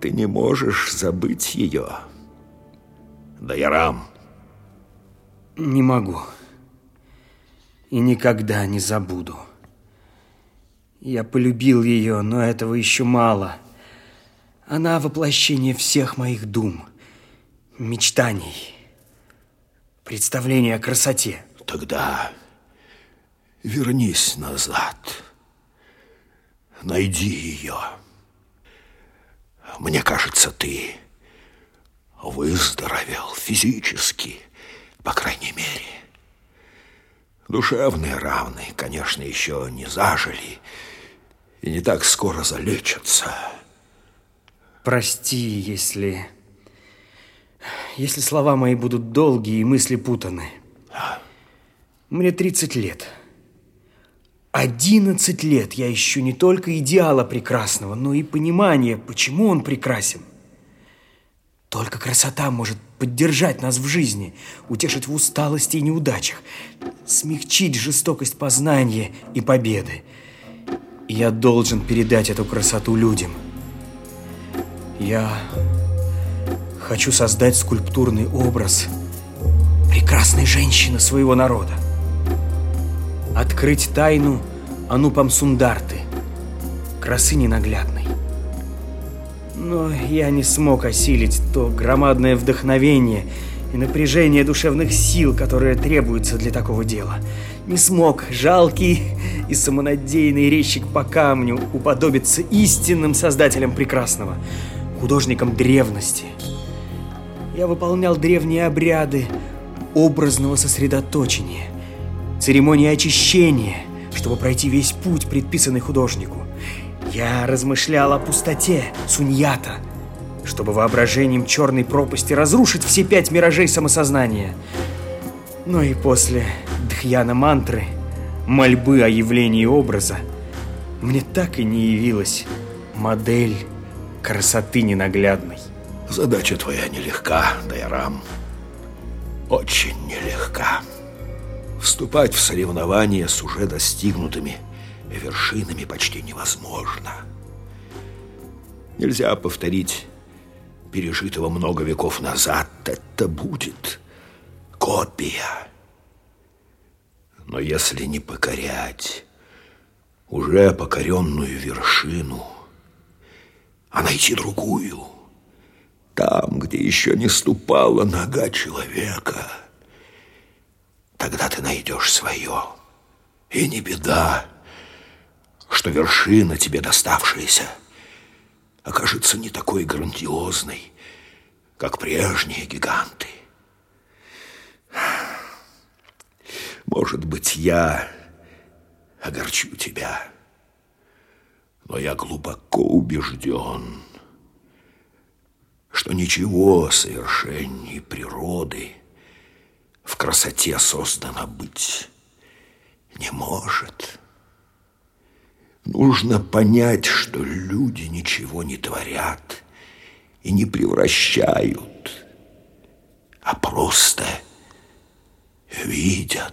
ты не можешь забыть ее. Дайрам. Не могу. И никогда не забуду. Я полюбил ее, но этого еще мало. Она воплощение всех моих дум, мечтаний, представления о красоте. Тогда вернись назад. Найди ее. Мне кажется, ты выздоровел физически, по крайней мере. Душевные равны, конечно, еще не зажили и не так скоро залечатся. Прости, если... Если слова мои будут долгие и мысли путаны. Мне 30 лет. 11 лет я ищу не только идеала прекрасного, но и понимание, почему он прекрасен. Только красота может поддержать нас в жизни, утешить в усталости и неудачах, смягчить жестокость познания и победы. И я должен передать эту красоту людям. Я хочу создать скульптурный образ прекрасной женщины своего народа. Открыть тайну Анупам Сундарты, красы ненаглядной. Но я не смог осилить то громадное вдохновение и напряжение душевных сил, которые требуются для такого дела. Не смог жалкий и самонадеянный резчик по камню уподобиться истинным создателям прекрасного, художникам древности. Я выполнял древние обряды образного сосредоточения, церемонии очищения, чтобы пройти весь путь, предписанный художнику. Я размышлял о пустоте, суньята, чтобы воображением черной пропасти разрушить все пять миражей самосознания. Но и после дхьяна мантры, мольбы о явлении образа, мне так и не явилась модель красоты ненаглядной. Задача твоя нелегка, Дайрам. Очень нелегка. Вступать в соревнования с уже достигнутыми – вершинами почти невозможно. Нельзя повторить пережитого много веков назад. Это будет копия. Но если не покорять уже покоренную вершину, а найти другую, там, где еще не ступала нога человека, тогда ты найдешь свое. И не беда, что вершина тебе доставшаяся окажется не такой грандиозной, как прежние гиганты. Может быть, я огорчу тебя, но я глубоко убежден, что ничего совершенней природы красоте создано быть не может. Нужно понять, что люди ничего не творят и не превращают, а просто видят.